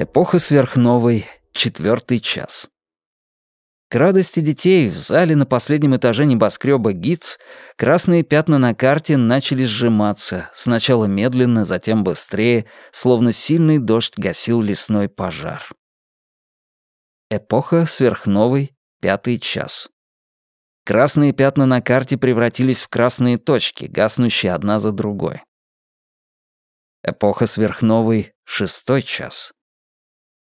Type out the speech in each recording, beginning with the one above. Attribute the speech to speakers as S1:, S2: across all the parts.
S1: Эпоха сверхновой, четвертый час. К радости детей в зале на последнем этаже небоскреба ГИЦ красные пятна на карте начали сжиматься, сначала медленно, затем быстрее, словно сильный дождь гасил лесной пожар. Эпоха сверхновой, пятый час. Красные пятна на карте превратились в красные точки, гаснущие одна за другой. Эпоха сверхновой, шестой час.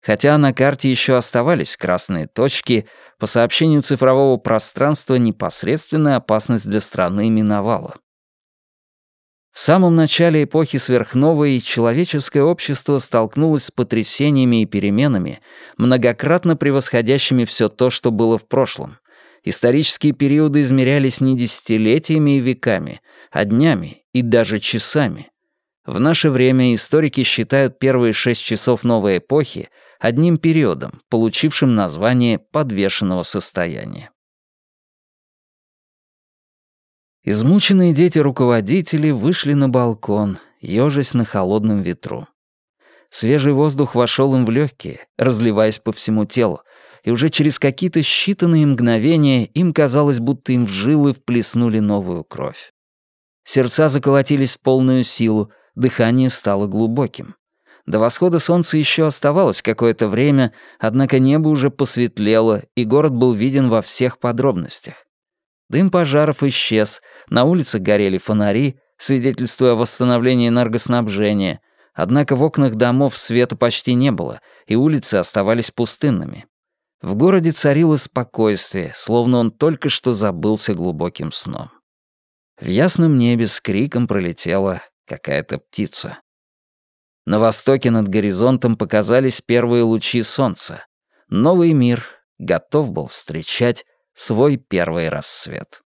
S1: Хотя на карте еще оставались красные точки, по сообщению цифрового пространства непосредственная опасность для страны миновала. В самом начале эпохи сверхновой человеческое общество столкнулось с потрясениями и переменами, многократно превосходящими все то, что было в прошлом. Исторические периоды измерялись не десятилетиями и веками, а днями и даже часами. В наше время историки считают первые шесть часов новой эпохи одним периодом, получившим название подвешенного состояния. Измученные дети-руководители вышли на балкон, ежась на холодном ветру. Свежий воздух вошел им в легкие, разливаясь по всему телу, и уже через какие-то считанные мгновения им казалось, будто им в жилы вплеснули новую кровь. Сердца заколотились в полную силу, дыхание стало глубоким. До восхода солнца еще оставалось какое-то время, однако небо уже посветлело, и город был виден во всех подробностях. Дым пожаров исчез, на улицах горели фонари, свидетельствуя о восстановлении энергоснабжения, однако в окнах домов света почти не было, и улицы оставались пустынными. В городе царило спокойствие, словно он только что забылся глубоким сном. В ясном небе с криком пролетела какая-то птица. На востоке над горизонтом показались первые лучи солнца. Новый мир готов был встречать свой первый рассвет.